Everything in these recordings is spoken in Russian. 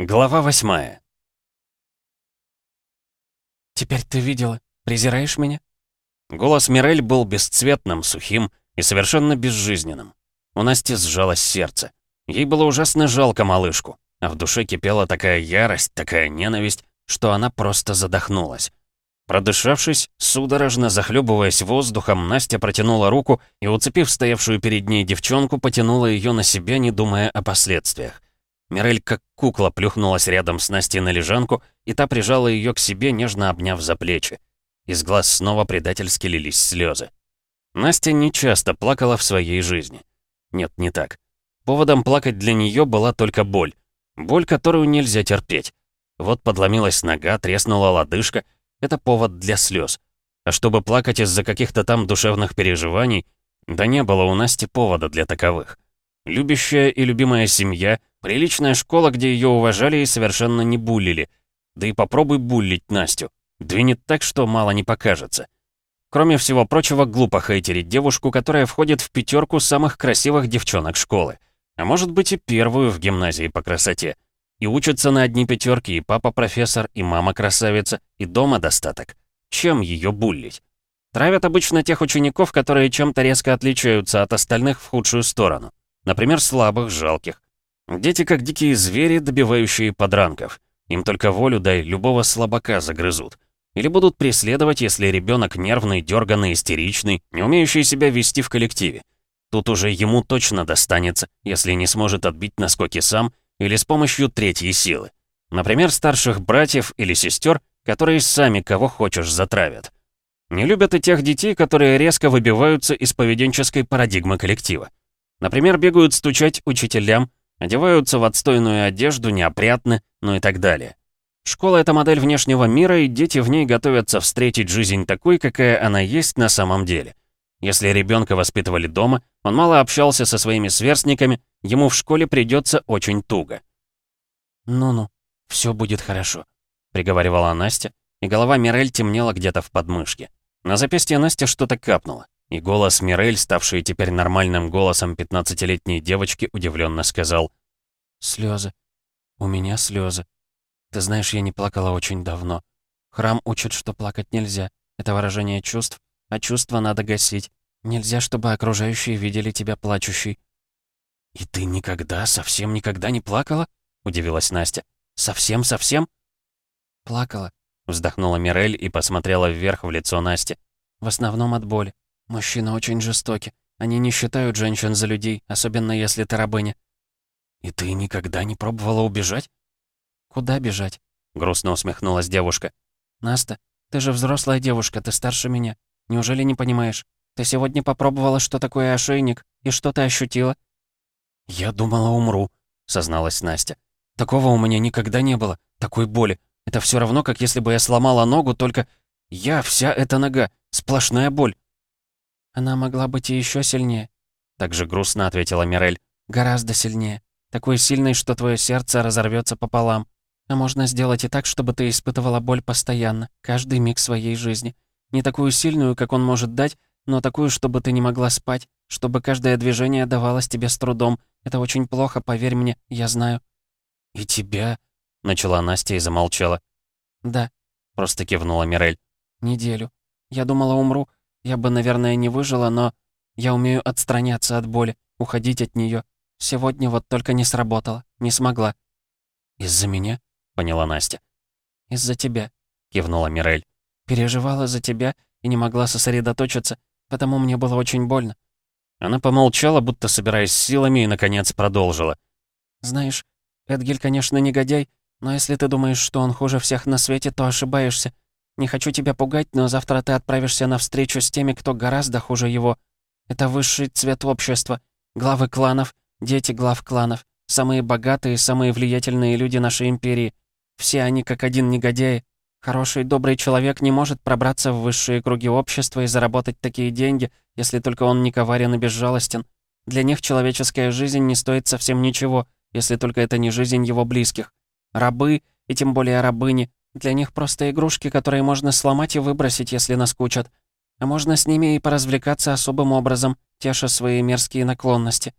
Глава восьмая. «Теперь ты видела. Презираешь меня?» Голос Мирель был бесцветным, сухим и совершенно безжизненным. У Насти сжалось сердце. Ей было ужасно жалко малышку, а в душе кипела такая ярость, такая ненависть, что она просто задохнулась. Продышавшись, судорожно захлебываясь воздухом, Настя протянула руку и, уцепив стоявшую перед ней девчонку, потянула ее на себя, не думая о последствиях. Мирель как кукла плюхнулась рядом с Настей на лежанку, и та прижала ее к себе, нежно обняв за плечи. Из глаз снова предательски лились слезы. Настя нечасто плакала в своей жизни. Нет, не так. Поводом плакать для нее была только боль. Боль, которую нельзя терпеть. Вот подломилась нога, треснула лодыжка, это повод для слез. А чтобы плакать из-за каких-то там душевных переживаний, да не было у Насти повода для таковых. Любящая и любимая семья, приличная школа, где ее уважали и совершенно не буллили. Да и попробуй буллить Настю. Двинет так, что мало не покажется. Кроме всего прочего, глупо хейтерить девушку, которая входит в пятерку самых красивых девчонок школы. А может быть и первую в гимназии по красоте. И учатся на одни пятерки, и папа профессор, и мама красавица, и дома достаток. Чем ее буллить? Травят обычно тех учеников, которые чем-то резко отличаются от остальных в худшую сторону. Например, слабых, жалких. Дети как дикие звери, добивающие подранков. Им только волю дай, любого слабака загрызут. Или будут преследовать, если ребенок нервный, дерганный, истеричный, не умеющий себя вести в коллективе. Тут уже ему точно достанется, если не сможет отбить наскоки сам или с помощью третьей силы. Например, старших братьев или сестер, которые сами кого хочешь затравят. Не любят и тех детей, которые резко выбиваются из поведенческой парадигмы коллектива. Например, бегают стучать учителям, одеваются в отстойную одежду, неопрятны, ну и так далее. Школа — это модель внешнего мира, и дети в ней готовятся встретить жизнь такой, какая она есть на самом деле. Если ребенка воспитывали дома, он мало общался со своими сверстниками, ему в школе придется очень туго. «Ну-ну, все будет хорошо», — приговаривала Настя, и голова Мирель темнела где-то в подмышке. На запястье Насти что-то капнуло, и голос Мирель, ставший теперь нормальным голосом 15-летней девочки, удивленно сказал «Слезы. У меня слезы. Ты знаешь, я не плакала очень давно. Храм учит, что плакать нельзя. Это выражение чувств, а чувства надо гасить. Нельзя, чтобы окружающие видели тебя плачущей». «И ты никогда, совсем никогда не плакала?» — удивилась Настя. «Совсем-совсем?» «Плакала», — вздохнула Мирель и посмотрела вверх в лицо Насти. «В основном от боли. Мужчины очень жестоки. Они не считают женщин за людей, особенно если ты рабыня». «И ты никогда не пробовала убежать?» «Куда бежать?» — грустно усмехнулась девушка. «Наста, ты же взрослая девушка, ты старше меня. Неужели не понимаешь? Ты сегодня попробовала, что такое ошейник, и что ты ощутила?» «Я думала, умру», — созналась Настя. «Такого у меня никогда не было, такой боли. Это все равно, как если бы я сломала ногу, только я, вся эта нога, сплошная боль». «Она могла быть и еще сильнее», — так же грустно ответила Мирель. «Гораздо сильнее. Такой сильной, что твое сердце разорвется пополам. А можно сделать и так, чтобы ты испытывала боль постоянно, каждый миг своей жизни. Не такую сильную, как он может дать, но такую, чтобы ты не могла спать, чтобы каждое движение давалось тебе с трудом. Это очень плохо, поверь мне, я знаю». «И тебя?» — начала Настя и замолчала. «Да», — просто кивнула Мирель. «Неделю. Я думала, умру. Я бы, наверное, не выжила, но я умею отстраняться от боли, уходить от нее. Сегодня вот только не сработало, не смогла». «Из-за меня?» — поняла Настя. «Из-за тебя», — кивнула Мирель. Переживала за тебя и не могла сосредоточиться, потому мне было очень больно». Она помолчала, будто собираясь силами, и, наконец, продолжила. «Знаешь, Эдгель, конечно, негодяй, но если ты думаешь, что он хуже всех на свете, то ошибаешься. Не хочу тебя пугать, но завтра ты отправишься на встречу с теми, кто гораздо хуже его. Это высший цвет общества, главы кланов, дети глав кланов, самые богатые, самые влиятельные люди нашей империи. Все они как один негодяи, Хороший, добрый человек не может пробраться в высшие круги общества и заработать такие деньги, если только он не коварен и безжалостен. Для них человеческая жизнь не стоит совсем ничего, если только это не жизнь его близких. Рабы, и тем более рабыни, для них просто игрушки, которые можно сломать и выбросить, если наскучат. А можно с ними и поразвлекаться особым образом, теша свои мерзкие наклонности.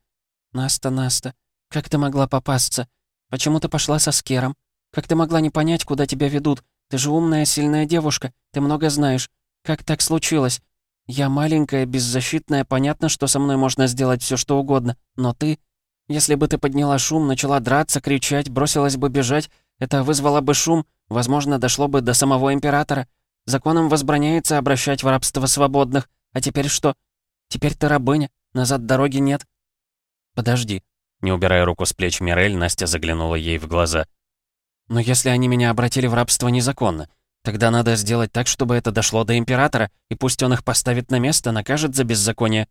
Наста, Наста, как ты могла попасться? Почему ты пошла со Скером? Как ты могла не понять, куда тебя ведут? Ты же умная, сильная девушка, ты много знаешь. Как так случилось? Я маленькая, беззащитная, понятно, что со мной можно сделать все что угодно, но ты... Если бы ты подняла шум, начала драться, кричать, бросилась бы бежать, это вызвало бы шум, возможно, дошло бы до самого Императора. Законом возбраняется обращать в рабство свободных. А теперь что? Теперь ты рабыня, назад дороги нет. Подожди. Не убирая руку с плеч Мирель, Настя заглянула ей в глаза. Но если они меня обратили в рабство незаконно, тогда надо сделать так, чтобы это дошло до Императора, и пусть он их поставит на место, накажет за беззаконие.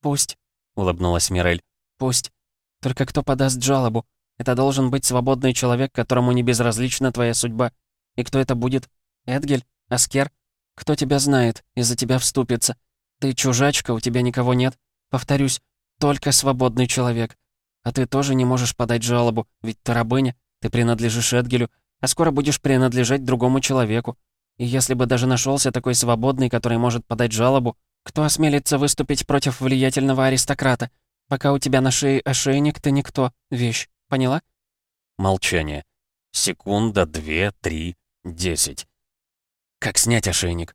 Пусть, улыбнулась Мирель. Пусть. Только кто подаст жалобу? Это должен быть свободный человек, которому не безразлична твоя судьба. И кто это будет? Эдгель? Аскер? Кто тебя знает и за тебя вступится? Ты чужачка, у тебя никого нет. Повторюсь, только свободный человек. А ты тоже не можешь подать жалобу, ведь ты рабыня, ты принадлежишь Эдгелю, а скоро будешь принадлежать другому человеку. И если бы даже нашелся такой свободный, который может подать жалобу, кто осмелится выступить против влиятельного аристократа? Пока у тебя на шее ошейник, ты никто, вещь. Поняла?» Молчание. Секунда, две, три, десять. «Как снять ошейник?»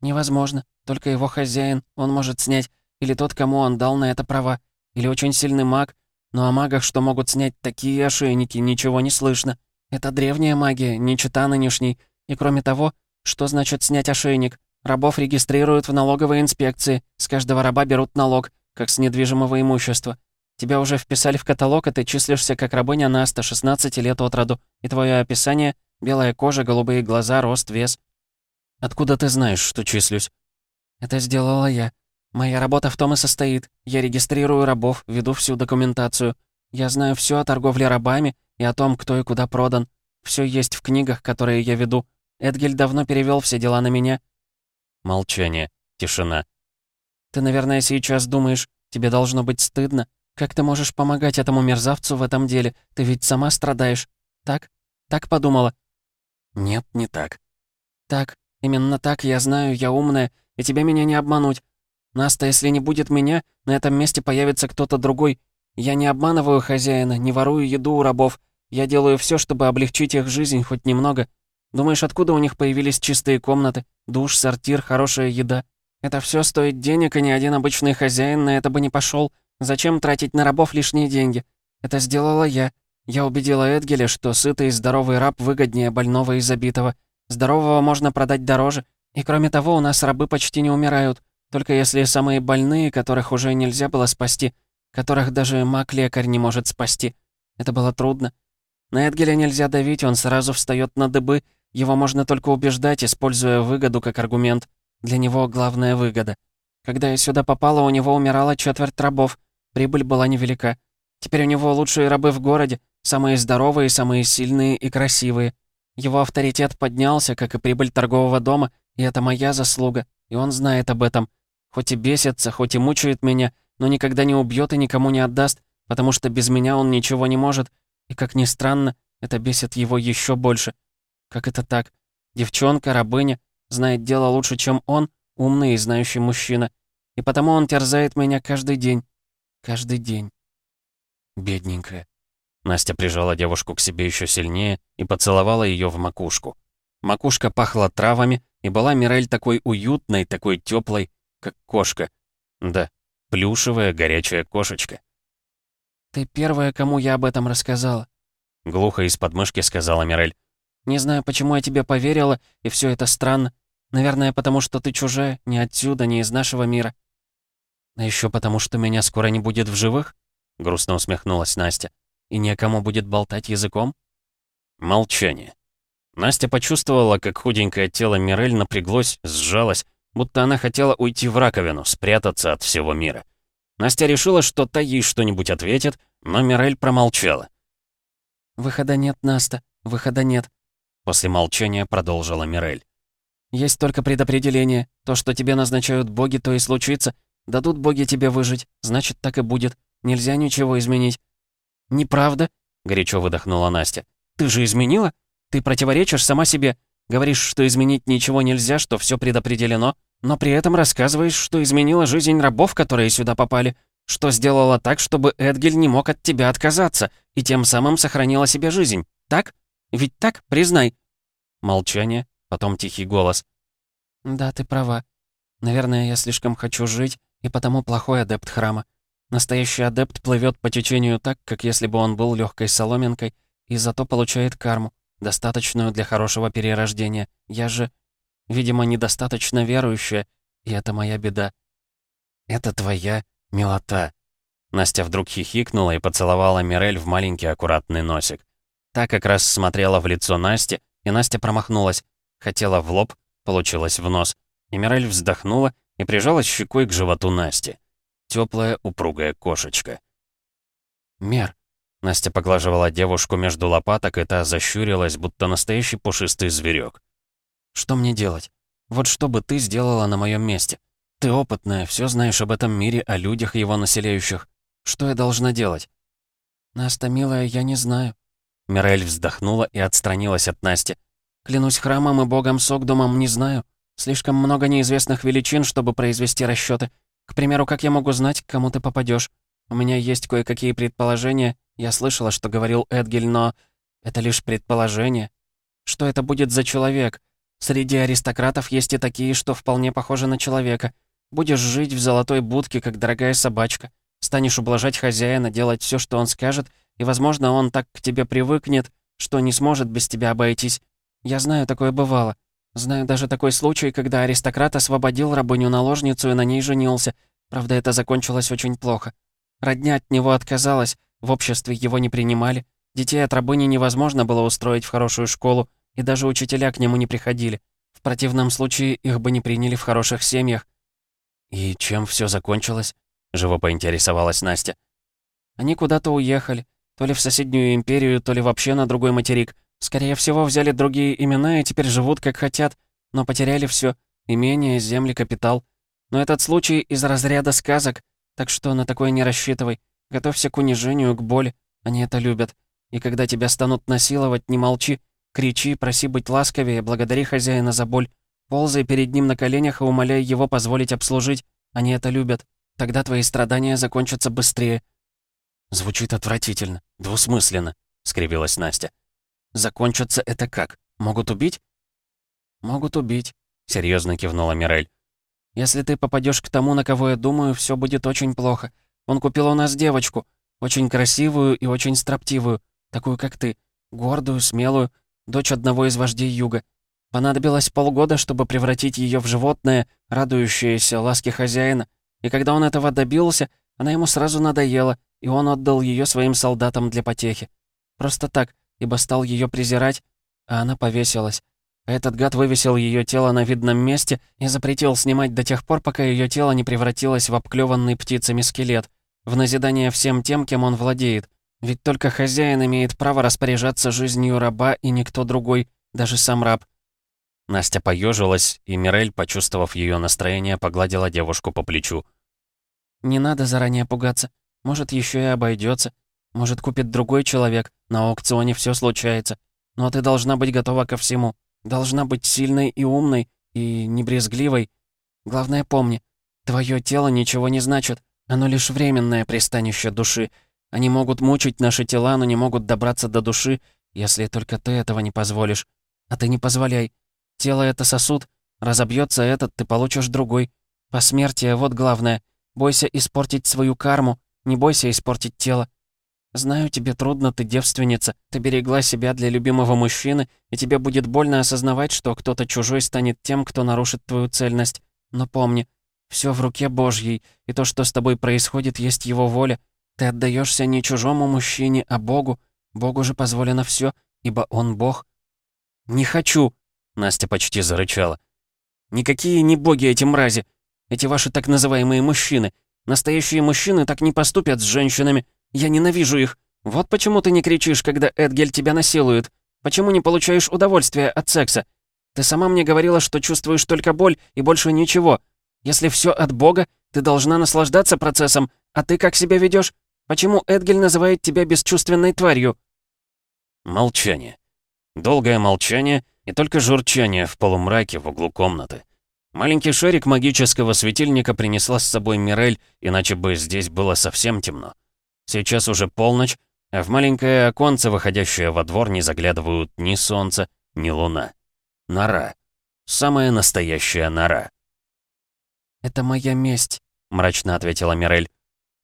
«Невозможно. Только его хозяин, он может снять. Или тот, кому он дал на это права. Или очень сильный маг. Но о магах, что могут снять такие ошейники, ничего не слышно. Это древняя магия, не чита нынешней. И кроме того, что значит снять ошейник? Рабов регистрируют в налоговой инспекции. С каждого раба берут налог как с недвижимого имущества. Тебя уже вписали в каталог, и ты числишься как рабыня на 116 лет от роду. И твое описание — белая кожа, голубые глаза, рост, вес. Откуда ты знаешь, что числюсь? Это сделала я. Моя работа в том и состоит. Я регистрирую рабов, веду всю документацию. Я знаю все о торговле рабами и о том, кто и куда продан. Все есть в книгах, которые я веду. Эдгель давно перевел все дела на меня. Молчание. Тишина. Ты, наверное, сейчас думаешь, тебе должно быть стыдно. Как ты можешь помогать этому мерзавцу в этом деле? Ты ведь сама страдаешь. Так? Так подумала?» «Нет, не так». «Так, именно так, я знаю, я умная, и тебе меня не обмануть. Наста, если не будет меня, на этом месте появится кто-то другой. Я не обманываю хозяина, не ворую еду у рабов. Я делаю все, чтобы облегчить их жизнь хоть немного. Думаешь, откуда у них появились чистые комнаты, душ, сортир, хорошая еда? Это все стоит денег, и ни один обычный хозяин на это бы не пошел. Зачем тратить на рабов лишние деньги? Это сделала я. Я убедила Эдгеля, что сытый и здоровый раб выгоднее больного и забитого. Здорового можно продать дороже. И кроме того, у нас рабы почти не умирают. Только если самые больные, которых уже нельзя было спасти, которых даже маг-лекарь не может спасти. Это было трудно. На Эдгеля нельзя давить, он сразу встает на дыбы. Его можно только убеждать, используя выгоду как аргумент. Для него главная выгода. Когда я сюда попала, у него умирала четверть рабов. Прибыль была невелика. Теперь у него лучшие рабы в городе, самые здоровые, самые сильные и красивые. Его авторитет поднялся, как и прибыль торгового дома, и это моя заслуга, и он знает об этом. Хоть и бесится, хоть и мучает меня, но никогда не убьет и никому не отдаст, потому что без меня он ничего не может. И как ни странно, это бесит его еще больше. Как это так? Девчонка, рабыня, знает дело лучше, чем он, умный и знающий мужчина. И потому он терзает меня каждый день. Каждый день. Бедненькая. Настя прижала девушку к себе еще сильнее и поцеловала ее в макушку. Макушка пахла травами, и была Мирель такой уютной, такой теплой, как кошка. Да, плюшевая горячая кошечка. «Ты первая, кому я об этом рассказала», — глухо из подмышки сказала Мирель. «Не знаю, почему я тебе поверила, и все это странно. Наверное, потому что ты чужая, не отсюда, не из нашего мира». «А еще потому, что меня скоро не будет в живых?» — грустно усмехнулась Настя. «И некому будет болтать языком?» Молчание. Настя почувствовала, как худенькое тело Мирель напряглось, сжалось, будто она хотела уйти в раковину, спрятаться от всего мира. Настя решила, что та ей что-нибудь ответит, но Мирель промолчала. «Выхода нет, Наста, выхода нет», — после молчания продолжила Мирель. Есть только предопределение. То, что тебе назначают боги, то и случится. Дадут боги тебе выжить, значит, так и будет. Нельзя ничего изменить». «Неправда?» — горячо выдохнула Настя. «Ты же изменила? Ты противоречишь сама себе. Говоришь, что изменить ничего нельзя, что все предопределено, но при этом рассказываешь, что изменила жизнь рабов, которые сюда попали, Что сделала так, чтобы Эдгель не мог от тебя отказаться и тем самым сохранила себе жизнь? Так? Ведь так? Признай». Молчание, потом тихий голос. «Да, ты права. Наверное, я слишком хочу жить, и потому плохой адепт храма. Настоящий адепт плывет по течению так, как если бы он был легкой соломинкой, и зато получает карму, достаточную для хорошего перерождения. Я же, видимо, недостаточно верующая, и это моя беда. Это твоя милота. Настя вдруг хихикнула и поцеловала Мирель в маленький аккуратный носик. Та как раз смотрела в лицо Насти, и Настя промахнулась. Хотела в лоб, получилось в нос. И Мирель вздохнула и прижалась щекой к животу Насти. Теплая, упругая кошечка. «Мер», Настя поглаживала девушку между лопаток, и та защурилась, будто настоящий пушистый зверек. «Что мне делать? Вот что бы ты сделала на моем месте? Ты опытная, все знаешь об этом мире, о людях, его населяющих. Что я должна делать?» «Наста, милая, я не знаю». Мирель вздохнула и отстранилась от Насти. «Клянусь храмом и богом Согдумом, не знаю. Слишком много неизвестных величин, чтобы произвести расчеты. К примеру, как я могу знать, к кому ты попадешь? У меня есть кое-какие предположения, я слышала, что говорил Эдгель, но это лишь предположение. Что это будет за человек? Среди аристократов есть и такие, что вполне похожи на человека. Будешь жить в золотой будке, как дорогая собачка. Станешь ублажать хозяина, делать все, что он скажет, и, возможно, он так к тебе привыкнет, что не сможет без тебя обойтись. Я знаю, такое бывало. Знаю даже такой случай, когда аристократ освободил рабыню-наложницу и на ней женился. Правда, это закончилось очень плохо. Родня от него отказалась, в обществе его не принимали, детей от рабыни невозможно было устроить в хорошую школу, и даже учителя к нему не приходили. В противном случае их бы не приняли в хороших семьях. «И чем все закончилось?» — живо поинтересовалась Настя. «Они куда-то уехали, то ли в соседнюю империю, то ли вообще на другой материк. Скорее всего, взяли другие имена и теперь живут как хотят, но потеряли все имение, земли, капитал. Но этот случай из разряда сказок, так что на такое не рассчитывай. Готовься к унижению, к боли. Они это любят. И когда тебя станут насиловать, не молчи. Кричи, проси быть ласковее, благодари хозяина за боль. Ползай перед ним на коленях и умоляй его позволить обслужить. Они это любят. Тогда твои страдания закончатся быстрее». «Звучит отвратительно, двусмысленно», — скривилась Настя. «Закончатся это как? Могут убить?» «Могут убить», — серьезно кивнула Мирель. «Если ты попадешь к тому, на кого я думаю, все будет очень плохо. Он купил у нас девочку, очень красивую и очень строптивую, такую как ты, гордую, смелую, дочь одного из вождей Юга. Понадобилось полгода, чтобы превратить ее в животное, радующееся ласке хозяина. И когда он этого добился, она ему сразу надоела, и он отдал ее своим солдатам для потехи. Просто так, ибо стал ее презирать, а она повесилась. Этот гад вывесил ее тело на видном месте и запретил снимать до тех пор, пока ее тело не превратилось в обклеванный птицами скелет, в назидание всем тем, кем он владеет. Ведь только хозяин имеет право распоряжаться жизнью раба и никто другой, даже сам раб. Настя поежилась, и Мирель, почувствовав ее настроение, погладила девушку по плечу. «Не надо заранее пугаться. Может, еще и обойдется. Может, купит другой человек. На аукционе все случается. Но ты должна быть готова ко всему. Должна быть сильной и умной, и небрезгливой. Главное помни, твое тело ничего не значит. Оно лишь временное пристанище души. Они могут мучить наши тела, но не могут добраться до души, если только ты этого не позволишь. А ты не позволяй. Тело — это сосуд. Разобьется этот, ты получишь другой. Посмертие — вот главное. Бойся испортить свою карму, не бойся испортить тело. Знаю, тебе трудно, ты девственница, ты берегла себя для любимого мужчины, и тебе будет больно осознавать, что кто-то чужой станет тем, кто нарушит твою цельность. Но помни, все в руке Божьей, и то, что с тобой происходит, есть его воля. Ты отдаешься не чужому мужчине, а Богу. Богу же позволено все, ибо Он Бог. «Не хочу!» — Настя почти зарычала. «Никакие не боги эти мрази! Эти ваши так называемые мужчины! Настоящие мужчины так не поступят с женщинами!» Я ненавижу их. Вот почему ты не кричишь, когда Эдгель тебя насилует. Почему не получаешь удовольствия от секса? Ты сама мне говорила, что чувствуешь только боль и больше ничего. Если все от Бога, ты должна наслаждаться процессом, а ты как себя ведешь? Почему Эдгель называет тебя бесчувственной тварью?» Молчание. Долгое молчание и только журчание в полумраке в углу комнаты. Маленький шарик магического светильника принесла с собой Мирель, иначе бы здесь было совсем темно. Сейчас уже полночь, а в маленькое оконце, выходящее во двор, не заглядывают ни солнце, ни луна. Нора. Самая настоящая нора. «Это моя месть», — мрачно ответила Мирель.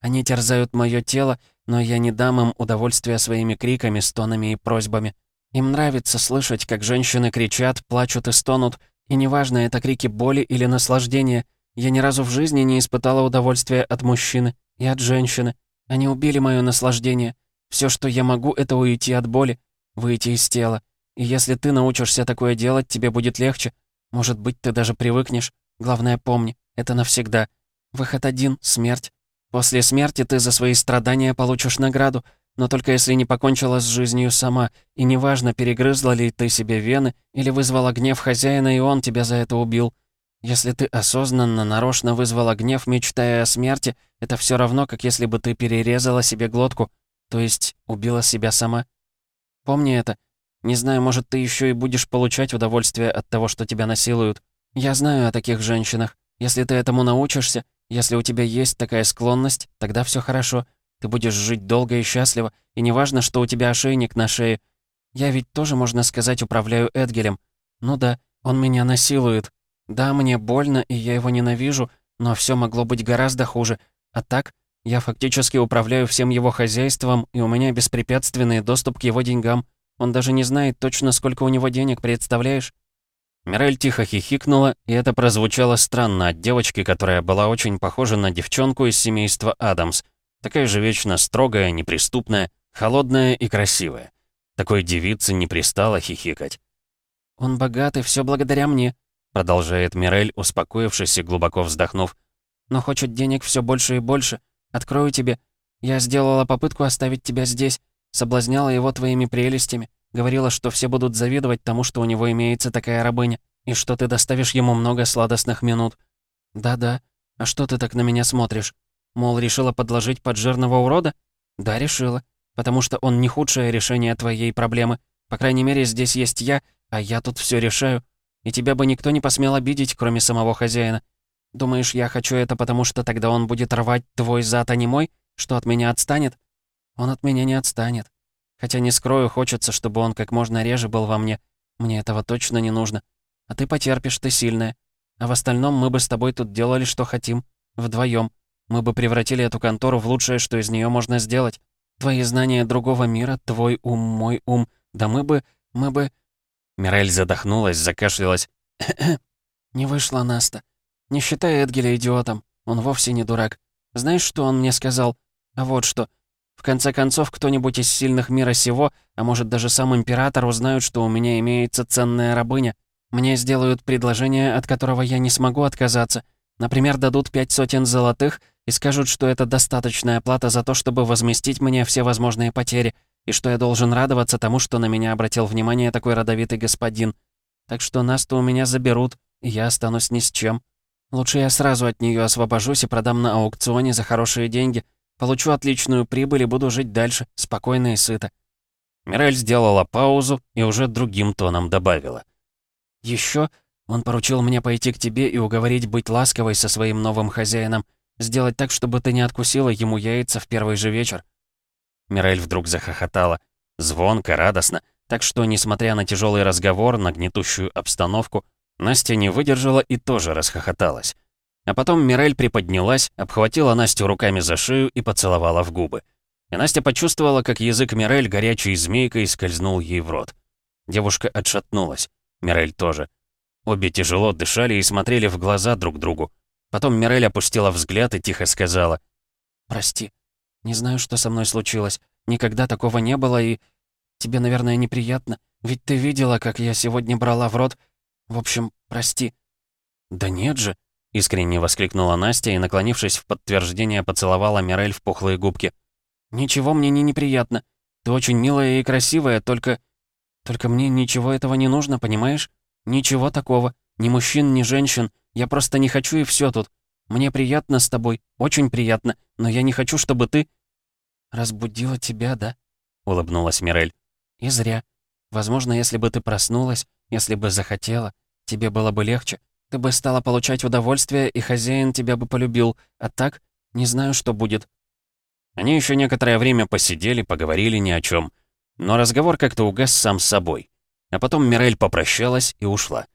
«Они терзают мое тело, но я не дам им удовольствия своими криками, стонами и просьбами. Им нравится слышать, как женщины кричат, плачут и стонут, и неважно, это крики боли или наслаждения. Я ни разу в жизни не испытала удовольствия от мужчины и от женщины. Они убили мое наслаждение. Все, что я могу, это уйти от боли, выйти из тела. И если ты научишься такое делать, тебе будет легче. Может быть, ты даже привыкнешь. Главное, помни, это навсегда. Выход один — смерть. После смерти ты за свои страдания получишь награду, но только если не покончила с жизнью сама, и неважно, перегрызла ли ты себе вены или вызвала гнев хозяина, и он тебя за это убил. Если ты осознанно, нарочно вызвала гнев, мечтая о смерти, это все равно, как если бы ты перерезала себе глотку, то есть убила себя сама. Помни это. Не знаю, может, ты еще и будешь получать удовольствие от того, что тебя насилуют. Я знаю о таких женщинах. Если ты этому научишься, если у тебя есть такая склонность, тогда все хорошо. Ты будешь жить долго и счастливо, и неважно, что у тебя ошейник на шее. Я ведь тоже, можно сказать, управляю Эдгелем. Ну да, он меня насилует. Да, мне больно, и я его ненавижу, но все могло быть гораздо хуже. А так, я фактически управляю всем его хозяйством, и у меня беспрепятственный доступ к его деньгам. Он даже не знает точно, сколько у него денег, представляешь? Мирель тихо хихикнула, и это прозвучало странно от девочки, которая была очень похожа на девчонку из семейства Адамс. Такая же вечно строгая, неприступная, холодная и красивая. Такой девице не пристало хихикать. «Он богат, и все благодаря мне», — продолжает Мирель, успокоившись и глубоко вздохнув. «Но хочет денег все больше и больше. Открою тебе. Я сделала попытку оставить тебя здесь, соблазняла его твоими прелестями, говорила, что все будут завидовать тому, что у него имеется такая рабыня, и что ты доставишь ему много сладостных минут. Да-да, а что ты так на меня смотришь? Мол, решила подложить под жирного урода? Да, решила. Потому что он не худшее решение твоей проблемы. По крайней мере, здесь есть я, а я тут все решаю. И тебя бы никто не посмел обидеть, кроме самого хозяина. Думаешь, я хочу это, потому что тогда он будет рвать твой зад, а не мой? Что от меня отстанет? Он от меня не отстанет. Хотя не скрою, хочется, чтобы он как можно реже был во мне. Мне этого точно не нужно. А ты потерпишь, ты сильная. А в остальном мы бы с тобой тут делали, что хотим. Вдвоем. Мы бы превратили эту контору в лучшее, что из нее можно сделать. Твои знания другого мира, твой ум, мой ум. Да мы бы... мы бы...» Мирель задохнулась, закашлялась. «Не вышло, Наста. Не считай Эдгеля идиотом. Он вовсе не дурак. Знаешь, что он мне сказал? А вот что. В конце концов, кто-нибудь из сильных мира сего, а может даже сам император, узнают, что у меня имеется ценная рабыня. Мне сделают предложение, от которого я не смогу отказаться. Например, дадут пять сотен золотых и скажут, что это достаточная плата за то, чтобы возместить мне все возможные потери, и что я должен радоваться тому, что на меня обратил внимание такой родовитый господин. Так что нас-то у меня заберут, и я останусь ни с чем. Лучше я сразу от нее освобожусь и продам на аукционе за хорошие деньги. Получу отличную прибыль и буду жить дальше, спокойно и сыто». Мирель сделала паузу и уже другим тоном добавила. Еще он поручил мне пойти к тебе и уговорить быть ласковой со своим новым хозяином, Сделать так, чтобы ты не откусила ему яйца в первый же вечер». Мирель вдруг захохотала. Звонко, радостно. Так что, несмотря на тяжелый разговор, на гнетущую обстановку, Настя не выдержала и тоже расхохоталась. А потом Мирель приподнялась, обхватила Настю руками за шею и поцеловала в губы. И Настя почувствовала, как язык Мирель горячей змейкой скользнул ей в рот. Девушка отшатнулась. Мирель тоже. Обе тяжело дышали и смотрели в глаза друг другу. Потом Мирель опустила взгляд и тихо сказала. «Прости. Не знаю, что со мной случилось. Никогда такого не было, и... Тебе, наверное, неприятно. Ведь ты видела, как я сегодня брала в рот. В общем, прости». «Да нет же!» — искренне воскликнула Настя и, наклонившись в подтверждение, поцеловала Мирель в пухлые губки. «Ничего мне не неприятно. Ты очень милая и красивая, только... Только мне ничего этого не нужно, понимаешь? Ничего такого. Ни мужчин, ни женщин. Я просто не хочу и все тут. Мне приятно с тобой, очень приятно, но я не хочу, чтобы ты...» «Разбудила тебя, да?» — улыбнулась Мирель. «И зря. Возможно, если бы ты проснулась, если бы захотела, тебе было бы легче. Ты бы стала получать удовольствие, и хозяин тебя бы полюбил. А так, не знаю, что будет». Они еще некоторое время посидели, поговорили ни о чем. Но разговор как-то угас сам собой. А потом Мирель попрощалась и ушла.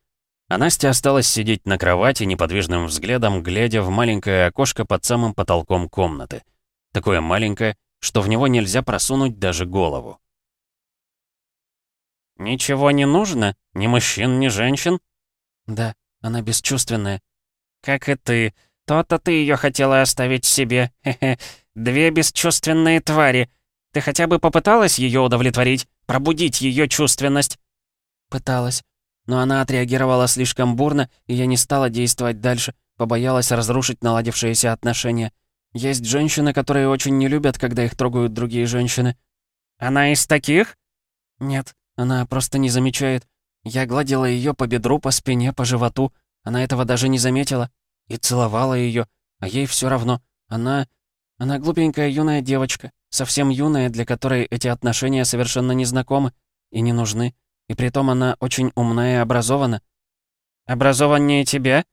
А Настя осталась сидеть на кровати, неподвижным взглядом, глядя в маленькое окошко под самым потолком комнаты. Такое маленькое, что в него нельзя просунуть даже голову. «Ничего не нужно? Ни мужчин, ни женщин?» «Да, она бесчувственная». «Как и ты. То-то ты ее хотела оставить себе. Хе-хе. Две бесчувственные твари. Ты хотя бы попыталась ее удовлетворить? Пробудить ее чувственность?» «Пыталась. Но она отреагировала слишком бурно, и я не стала действовать дальше, побоялась разрушить наладившиеся отношения. Есть женщины, которые очень не любят, когда их трогают другие женщины». «Она из таких?» «Нет, она просто не замечает. Я гладила ее по бедру, по спине, по животу. Она этого даже не заметила. И целовала ее, а ей все равно. Она... Она глупенькая юная девочка, совсем юная, для которой эти отношения совершенно незнакомы и не нужны. И притом она очень умная и образована. «Образованнее тебя?»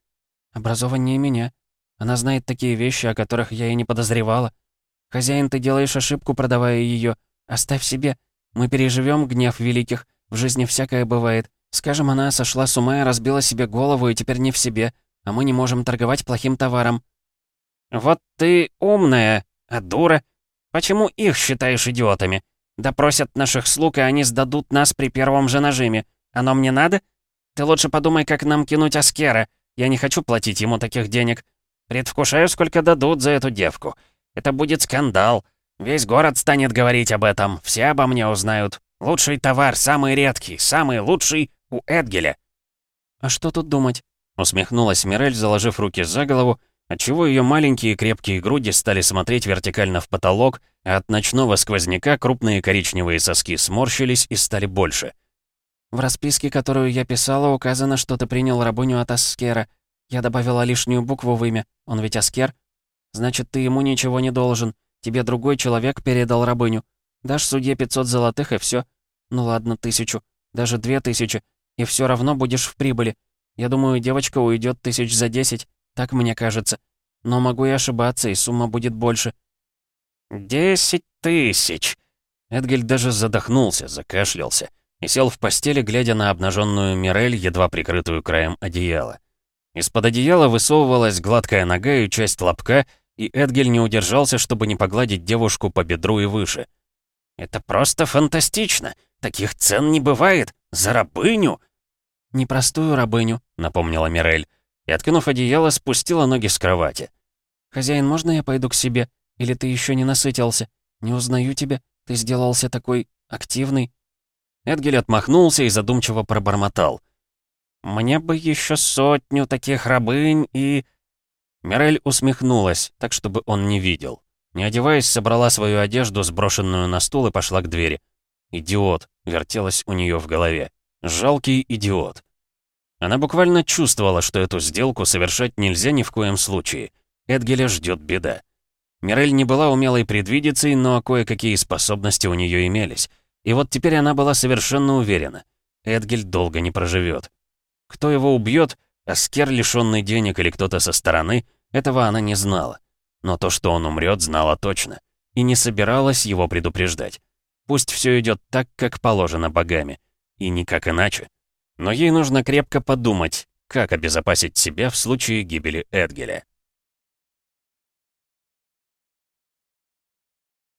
«Образованнее меня. Она знает такие вещи, о которых я и не подозревала. Хозяин, ты делаешь ошибку, продавая ее. Оставь себе. Мы переживем гнев великих. В жизни всякое бывает. Скажем, она сошла с ума и разбила себе голову и теперь не в себе, а мы не можем торговать плохим товаром». «Вот ты умная, а дура. Почему их считаешь идиотами? Допросят наших слуг, и они сдадут нас при первом же нажиме. Оно мне надо? Ты лучше подумай, как нам кинуть Аскера. Я не хочу платить ему таких денег. Предвкушаю, сколько дадут за эту девку. Это будет скандал. Весь город станет говорить об этом. Все обо мне узнают. Лучший товар, самый редкий, самый лучший у Эдгеля. «А что тут думать?» Усмехнулась Мирель, заложив руки за голову, отчего ее маленькие крепкие груди стали смотреть вертикально в потолок, а от ночного сквозняка крупные коричневые соски сморщились и стали больше. «В расписке, которую я писала, указано, что ты принял рабыню от Аскера. Я добавила лишнюю букву в имя. Он ведь Аскер? Значит, ты ему ничего не должен. Тебе другой человек передал рабыню. Дашь судье 500 золотых и все. Ну ладно, тысячу. Даже две тысячи. И все равно будешь в прибыли. Я думаю, девочка уйдет тысяч за десять. Так мне кажется. Но могу и ошибаться, и сумма будет больше. «Десять тысяч!» Эдгель даже задохнулся, закашлялся и сел в постели, глядя на обнаженную Мирель, едва прикрытую краем одеяла. Из-под одеяла высовывалась гладкая нога и часть лобка, и Эдгель не удержался, чтобы не погладить девушку по бедру и выше. «Это просто фантастично! Таких цен не бывает! За рабыню!» «Непростую рабыню», — напомнила Мирель, и, откинув одеяло, спустила ноги с кровати. «Хозяин, можно я пойду к себе? Или ты еще не насытился? Не узнаю тебя. Ты сделался такой активный». Эдгель отмахнулся и задумчиво пробормотал. «Мне бы еще сотню таких рабынь и...» Мирель усмехнулась, так чтобы он не видел. Не одеваясь, собрала свою одежду, сброшенную на стул, и пошла к двери. «Идиот!» — вертелась у нее в голове. «Жалкий идиот!» Она буквально чувствовала, что эту сделку совершать нельзя ни в коем случае. Эдгеля ждет беда. Мирель не была умелой предвидицей, но кое-какие способности у нее имелись. И вот теперь она была совершенно уверена. Эдгель долго не проживет. Кто его убьет, Аскер, лишенный денег или кто-то со стороны, этого она не знала. Но то, что он умрет, знала точно. И не собиралась его предупреждать. Пусть все идет так, как положено богами. И никак иначе. Но ей нужно крепко подумать, как обезопасить себя в случае гибели Эдгеля.